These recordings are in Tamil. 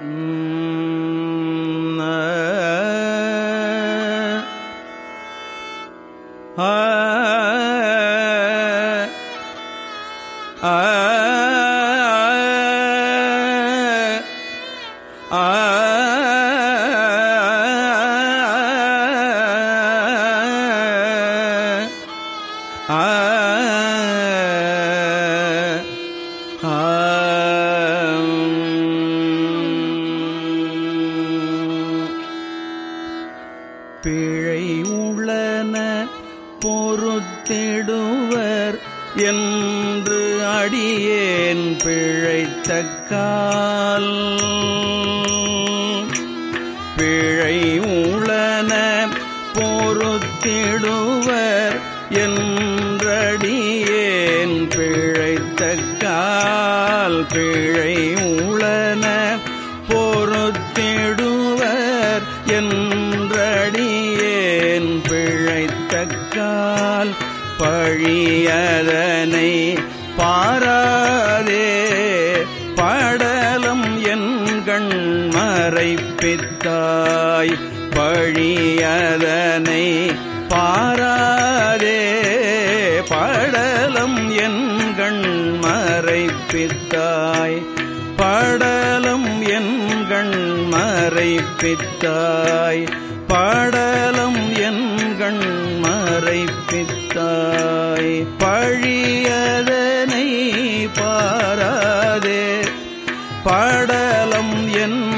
உம், அடியேன் பிழைத்தக்கால் பிழை உளன பொறுத்திடுவர் என்றடியேன் பிழைத்தக்கால் பிழை உளன பொறுத்திடுவர் என்றடியேன் பிழைத்தக்கால் பழியதனை பாராதே. படலம் என் கண் மறைப்பித்தாய். பழியதனை பாராதே. படலம் என் கண் மறைப்பித்தாய். படலம் என் கண் மறைப்பித்தாய். படலம் என் கண் மறைப்பித்தாய். பழியதனை பாராதே. பாடலம் என்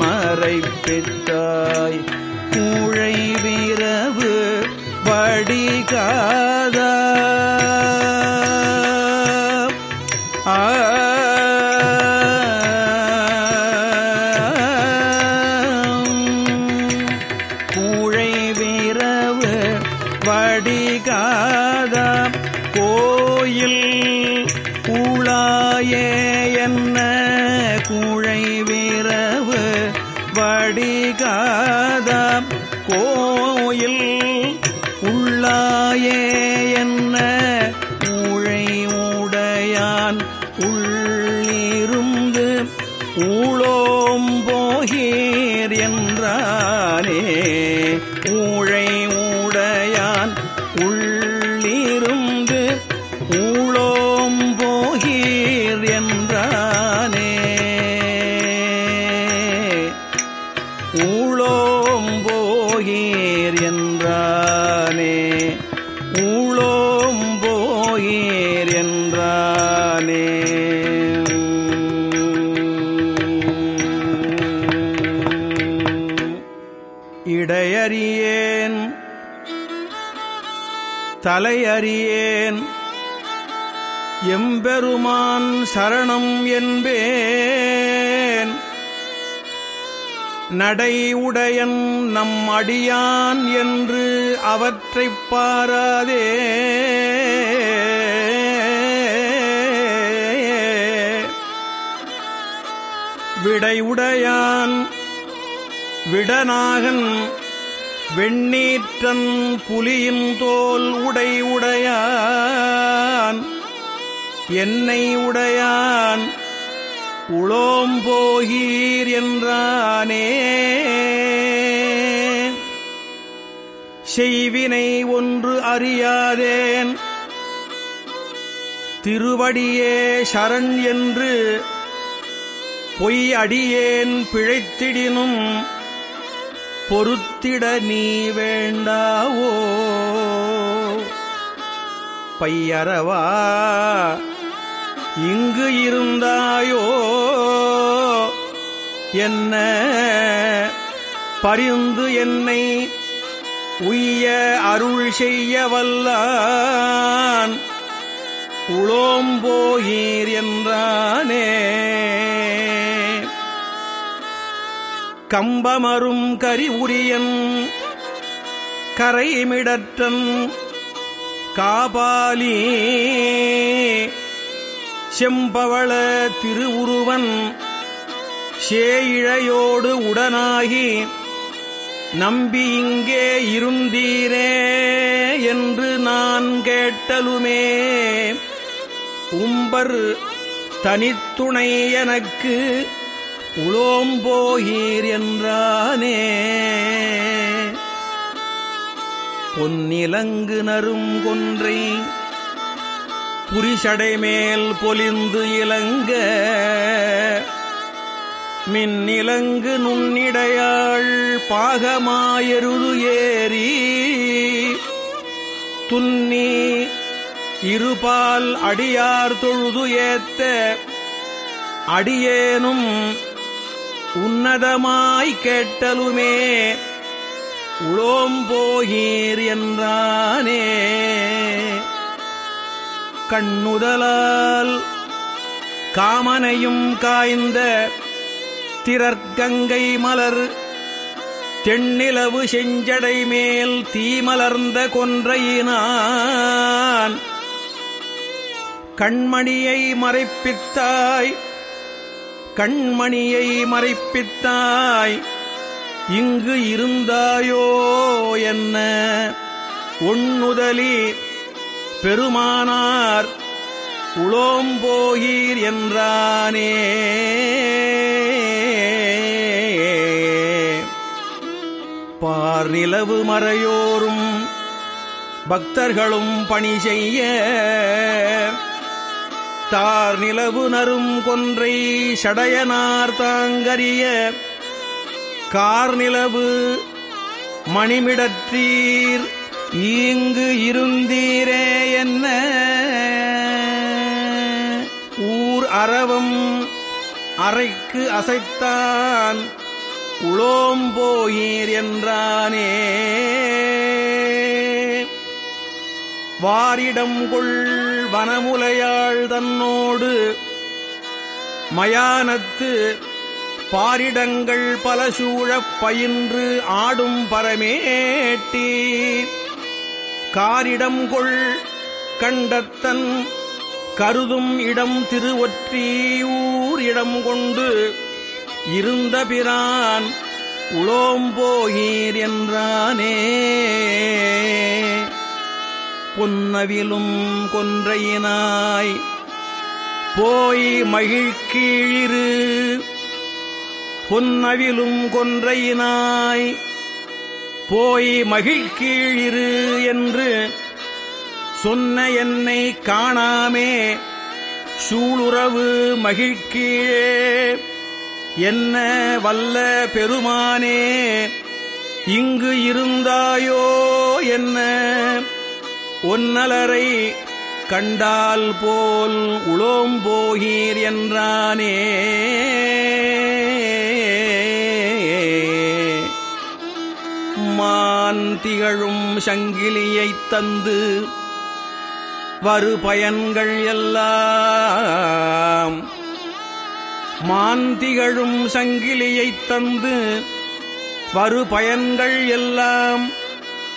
மறைப்பித்தாய். கூழை வீரவு வடிகாத. ஆ. கோயில் ஊழாயே என்ன கூழை வீரவு? வடிகாத கோயில் உள்ளாயே என்ன ஊழை உடையான் உள்ளிருந்து? ஊழோம் போகீர் என்றானே போயீர் என்றானே. ஊழோம் போயீர் என்றானே. இடையறியேன் தலையறியேன் எம்பெருமான் சரணம் என்பேன். நடை உடையன் நம் அடியான் என்று அவற்றைப் பாராதே. விடையுடையான் விடநாகன் வெண்ணீற்றன் புலியின் தோல் உடை உடையான். என்னை உடையான் உளோம்போகீர் என்றானே. செய்வினை ஒன்று அறியாதேன். திருவடியே சரண் என்று பொய் அடியேன் பிழைத்திடினும் பொருத்திட நீ வேண்டாவோ. பையறவா இங்கு இருந்தாயோ? என்ன? பரிந்து என்னை உய்ய அருள் செய்ய வல்லான். உளோம்போகீர் என்றானே. கம்பமரும் கரி உரியன் கரைமிடற்றன் காபாலி செம்பவள திருவுருவன் சேயிழையோடு உடனாகி நம்பி இங்கே இருந்தீரே என்று நான் கேட்டலுமே. உம்பர் தனித்துணை எனக்கு உளோம்போகீர் என்றானே. பொன்னிலங்கு நரும் கொன்றை புரிசடை மேல் பொலிந்து இலங்க. மின்னிலங்கு நுண்ணிடையாள் பாகமாயருது ஏறி. துன்னி இருபால் அடியார் தொழுது ஏத்த. அடியேனும் உன்னதமாய் கேட்டலுமே. உளோம் போகீர் என்றானே. கண்ணுதலால் காமனையும் காய்ந்த திரற்கங்கை மலர் தென்னிலவு செஞ்சடை மேல் தீமலர்ந்த கொன்றையினான். கண்மணியை மறைப்பித்தாய் கண்மணியை மறைப்பித்தாய் இங்கு இருந்தாயோ என்ன? ஒண்ணுதலி பெருமானார் உளோம்போகீர் என்றானே. பார்நிலவு மறையோரும் பக்தர்களும் பணி செய்ய. தார் நிலவு நரும் கொன்றை சடையனார் தாங்கரிய கார்நிலவு மணிமிடற்றீர் இங்கு இருந்தீரே என்ன? ஊர் அறவும் அறைக்கு அசைத்தான் உளோம்போயீர் என்றானே. வாரிடம் கொள் வனமுலையாள் தன்னோடு மயானத்து பாரிடங்கள் பல சூழப் பயின்று ஆடும் பரமேட்டி. காரிடம் கொள் கண்டத்தன் கருதும் இடம் திருவொற்றியூர் இடம் கொண்டு இருந்த பிரான் உளோம்போகீர் என்றானே. பொன்னவிலும் கொன்றையினாய் போய் மகிழ்கீழிரு. பொன்னவிலும் கொன்றையினாய் போய் மகிழ்கீழிரு என்று சொன்ன என்னை காணாமே. சூளுறவு மகிழ்கீழே. என்ன வல்ல பெருமானே இங்கு இருந்தாயோ என்ன? ஒன்னலரை கண்டால் போல் உளோம்போகீர் என்றானே. பெருமான் திகழும் சங்கிலியைத் தந்து வரு பயன்கள் எல்லாம் மாந்திகழும் சங்கிலியைத் தந்து வரு பயன்கள் எல்லாம்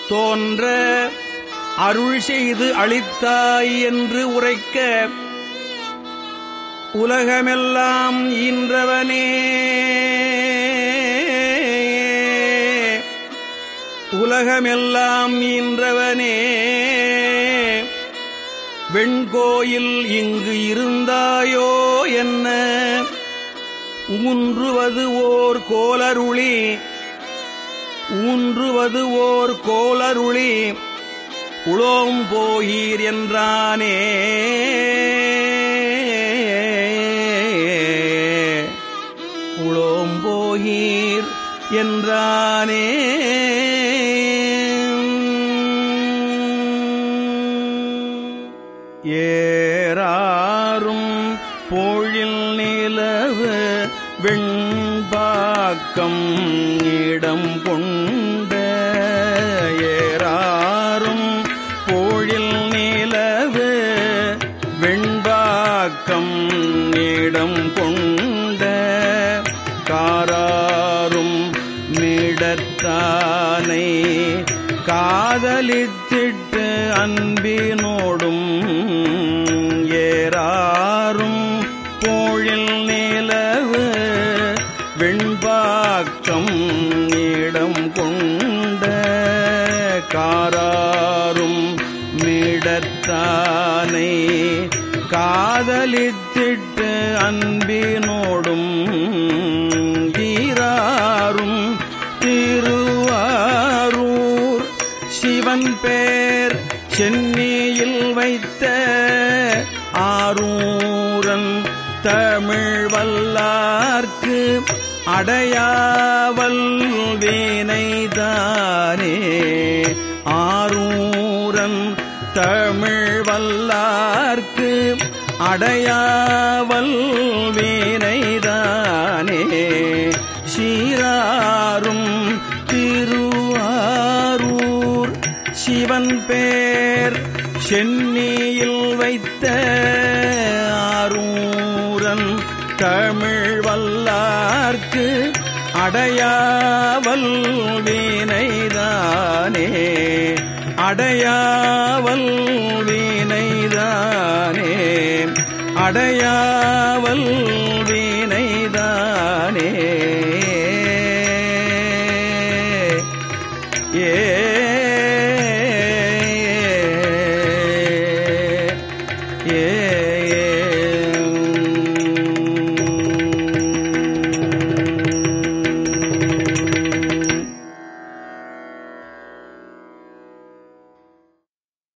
தோன்ற அருள் செய்து அளித்தாய் என்று உரைக்க உலகமெல்லாம் ஈன்றவனே. உலகமெல்லாம் ஈன்றவனே. வெண்கோயில் இங்கு இருந்தாயோ என்ன? ஊன்றுவது ஓர் கோலருளி. ஊன்றுவது ஓர் கோலருளி. உளோம் போகீர் என்றானே. உளோம் போகீர் என்றானே. வெண்பாக்கம் இடம் கொண்ட ஏறாரும் போழில் நிலவு வெண்பாக்கம் இடம் கொண்ட காராரும் மிடத்தானை காதலித்திட்டு அன்பினோடும் ஏறாரும் யாரும் மீடத்தானே காதலித்திட்டு அன்பினோடும் ஈராரும் திருவாரூர் சிவன் பேர் சென்னியில் வைத்த ஆரூரன் தமிழ் வல்லார்க்கு அடையாவல் அடையாவல் வீனைதானே சீராரும் திருவாரூர் சிவன் பேர் சென்னியில் வைத்த ஆரூரன் தமிழ் வல்லார்க்கு அடையாவல் வீனைதானே அடையாவல் வீணைதானே அடையாவல்